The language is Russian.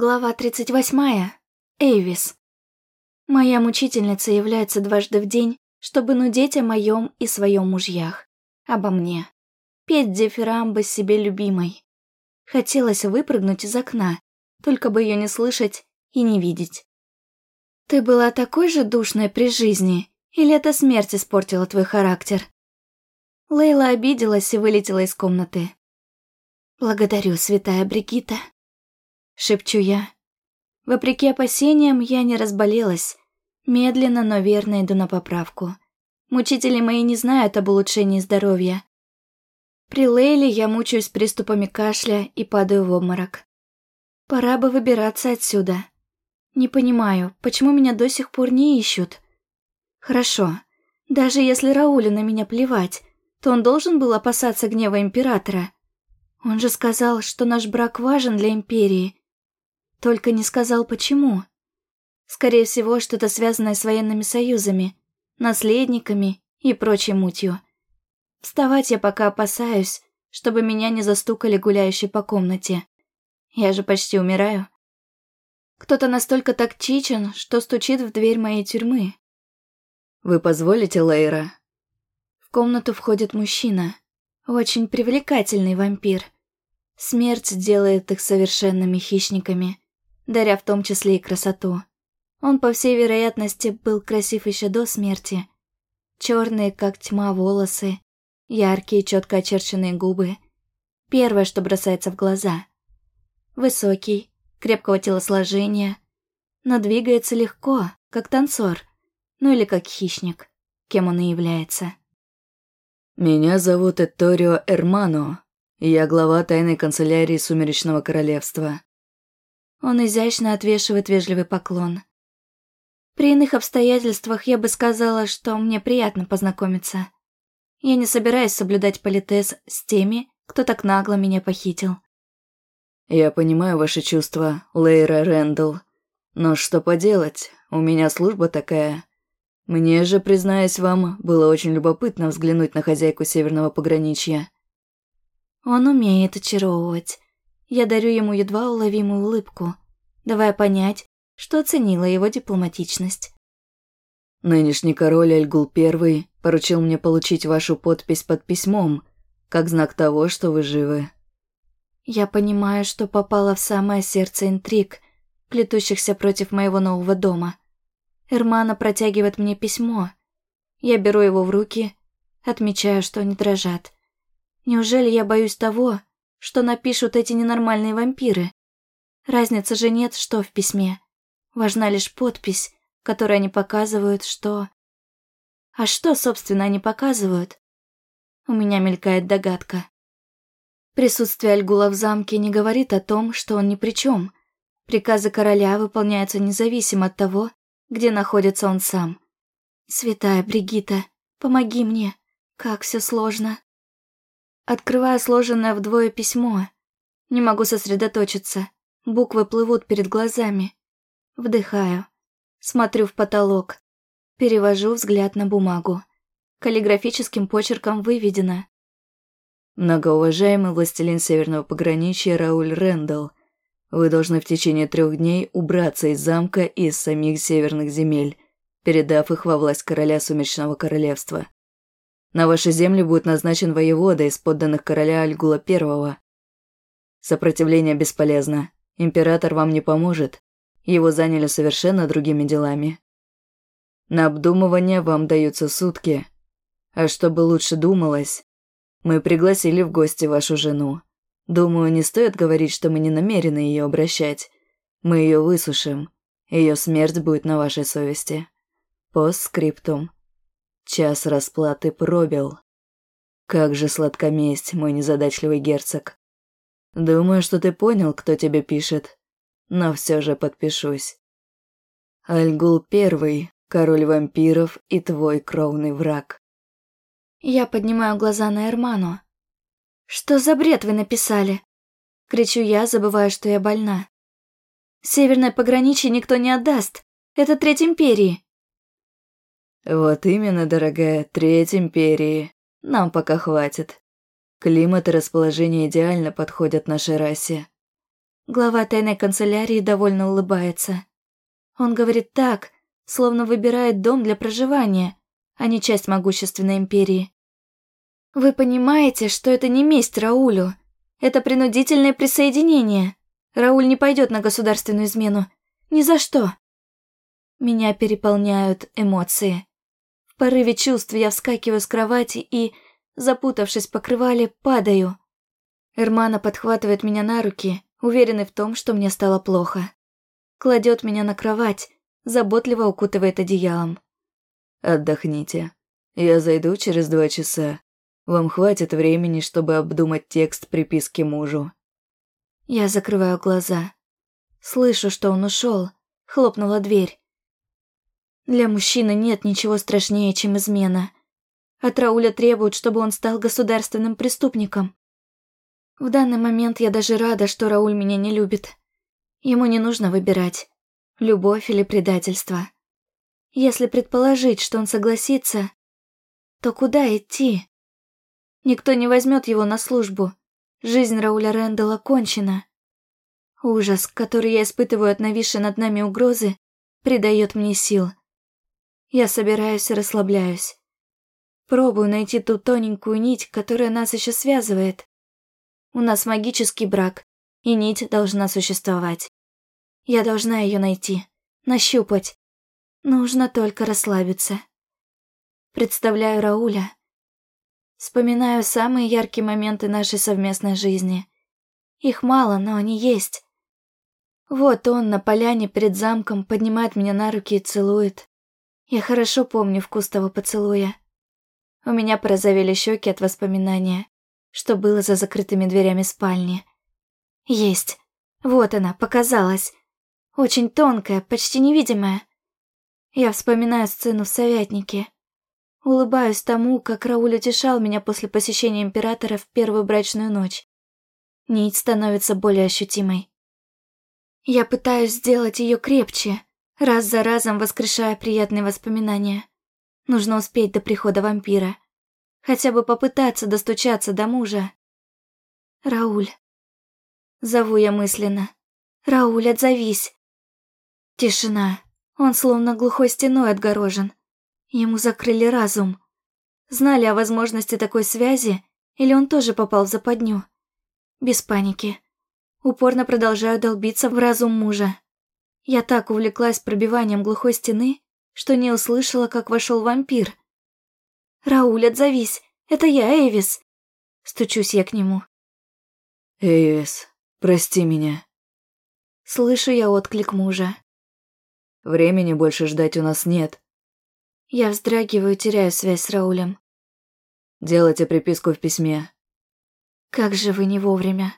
Глава 38. Эйвис. Моя мучительница является дважды в день, чтобы нудеть о моем и своем мужьях. Обо мне. Петь дифирамбы себе любимой. Хотелось выпрыгнуть из окна, только бы ее не слышать и не видеть. Ты была такой же душной при жизни, или это смерть испортила твой характер? Лейла обиделась и вылетела из комнаты. Благодарю, святая Бригитта. Шепчу я. Вопреки опасениям, я не разболелась. Медленно, но верно иду на поправку. Мучители мои не знают об улучшении здоровья. При Лейле я мучаюсь приступами кашля и падаю в обморок. Пора бы выбираться отсюда. Не понимаю, почему меня до сих пор не ищут. Хорошо, даже если Раулю на меня плевать, то он должен был опасаться гнева Императора. Он же сказал, что наш брак важен для Империи, только не сказал, почему. Скорее всего, что-то связанное с военными союзами, наследниками и прочей мутью. Вставать я пока опасаюсь, чтобы меня не застукали гуляющие по комнате. Я же почти умираю. Кто-то настолько тактичен, что стучит в дверь моей тюрьмы. «Вы позволите, Лейра?» В комнату входит мужчина. Очень привлекательный вампир. Смерть делает их совершенными хищниками даря в том числе и красоту. Он, по всей вероятности, был красив еще до смерти. Черные, как тьма, волосы, яркие, четко очерченные губы. Первое, что бросается в глаза. Высокий, крепкого телосложения, но двигается легко, как танцор, ну или как хищник, кем он и является. «Меня зовут Эторио Эрмано, и я глава тайной канцелярии Сумеречного Королевства. Он изящно отвешивает вежливый поклон. При иных обстоятельствах я бы сказала, что мне приятно познакомиться. Я не собираюсь соблюдать политез с теми, кто так нагло меня похитил. Я понимаю ваши чувства, Лейра Рэндалл. Но что поделать, у меня служба такая. Мне же, признаюсь вам, было очень любопытно взглянуть на хозяйку Северного пограничья. Он умеет очаровывать. Я дарю ему едва уловимую улыбку, давая понять, что оценила его дипломатичность. «Нынешний король Альгул I поручил мне получить вашу подпись под письмом, как знак того, что вы живы». Я понимаю, что попала в самое сердце интриг, плетущихся против моего нового дома. Эрмана протягивает мне письмо. Я беру его в руки, отмечаю, что они дрожат. Неужели я боюсь того, что напишут эти ненормальные вампиры. Разницы же нет, что в письме. Важна лишь подпись, которой они показывают, что... А что, собственно, они показывают? У меня мелькает догадка. Присутствие Альгула в замке не говорит о том, что он ни при чем. Приказы короля выполняются независимо от того, где находится он сам. Святая Бригита, помоги мне, как все сложно. Открываю сложенное вдвое письмо. Не могу сосредоточиться. Буквы плывут перед глазами. Вдыхаю. Смотрю в потолок. Перевожу взгляд на бумагу. Каллиграфическим почерком выведено. Многоуважаемый властелин Северного пограничья Рауль Рэндалл, вы должны в течение трех дней убраться из замка и из самих северных земель, передав их во власть короля Сумеречного Королевства. На вашей земле будет назначен воевода из подданных короля Альгула I. Сопротивление бесполезно. Император вам не поможет. Его заняли совершенно другими делами. На обдумывание вам даются сутки. А чтобы лучше думалось, мы пригласили в гости вашу жену. Думаю, не стоит говорить, что мы не намерены ее обращать. Мы ее высушим. Ее смерть будет на вашей совести. Постскриптум. Час расплаты пробил. Как же сладка месть, мой незадачливый герцог. Думаю, что ты понял, кто тебе пишет. Но все же подпишусь. Альгул Первый, король вампиров и твой кровный враг. Я поднимаю глаза на Эрману. «Что за бред вы написали?» Кричу я, забывая, что я больна. «Северное пограничье никто не отдаст. Это треть империи. Вот именно, дорогая, треть империи. Нам пока хватит. Климат и расположение идеально подходят нашей расе. Глава тайной канцелярии довольно улыбается. Он говорит так, словно выбирает дом для проживания, а не часть могущественной империи. Вы понимаете, что это не месть Раулю. Это принудительное присоединение. Рауль не пойдет на государственную измену. Ни за что. Меня переполняют эмоции. Порыве чувств я вскакиваю с кровати и, запутавшись в покрывале, падаю. Эрмана подхватывает меня на руки, уверенный в том, что мне стало плохо. Кладет меня на кровать, заботливо укутывает одеялом. «Отдохните. Я зайду через два часа. Вам хватит времени, чтобы обдумать текст приписки мужу». Я закрываю глаза. Слышу, что он ушел. Хлопнула дверь. Для мужчины нет ничего страшнее, чем измена. От Рауля требуют, чтобы он стал государственным преступником. В данный момент я даже рада, что Рауль меня не любит. Ему не нужно выбирать, любовь или предательство. Если предположить, что он согласится, то куда идти? Никто не возьмет его на службу. Жизнь Рауля Рэндалла кончена. Ужас, который я испытываю от нависшей над нами угрозы, придает мне сил. Я собираюсь и расслабляюсь. Пробую найти ту тоненькую нить, которая нас еще связывает. У нас магический брак, и нить должна существовать. Я должна ее найти, нащупать. Нужно только расслабиться. Представляю Рауля. Вспоминаю самые яркие моменты нашей совместной жизни. Их мало, но они есть. Вот он на поляне перед замком поднимает меня на руки и целует. Я хорошо помню вкус того поцелуя. У меня порозовели щеки от воспоминания что было за закрытыми дверями спальни. Есть. Вот она, показалась. Очень тонкая, почти невидимая. Я вспоминаю сцену в Советнике. Улыбаюсь тому, как Рауль утешал меня после посещения Императора в первую брачную ночь. Нить становится более ощутимой. Я пытаюсь сделать ее крепче, раз за разом воскрешая приятные воспоминания. Нужно успеть до прихода вампира. Хотя бы попытаться достучаться до мужа. Рауль. Зову я мысленно. Рауль, отзовись. Тишина. Он словно глухой стеной отгорожен. Ему закрыли разум. Знали о возможности такой связи, или он тоже попал в западню? Без паники. Упорно продолжаю долбиться в разум мужа. Я так увлеклась пробиванием глухой стены, что не услышала, как вошел вампир — «Рауль, отзовись! Это я, Эвис!» Стучусь я к нему. «Эвис, прости меня». Слышу я отклик мужа. «Времени больше ждать у нас нет». Я вздрагиваю, теряю связь с Раулем. «Делайте приписку в письме». «Как же вы не вовремя».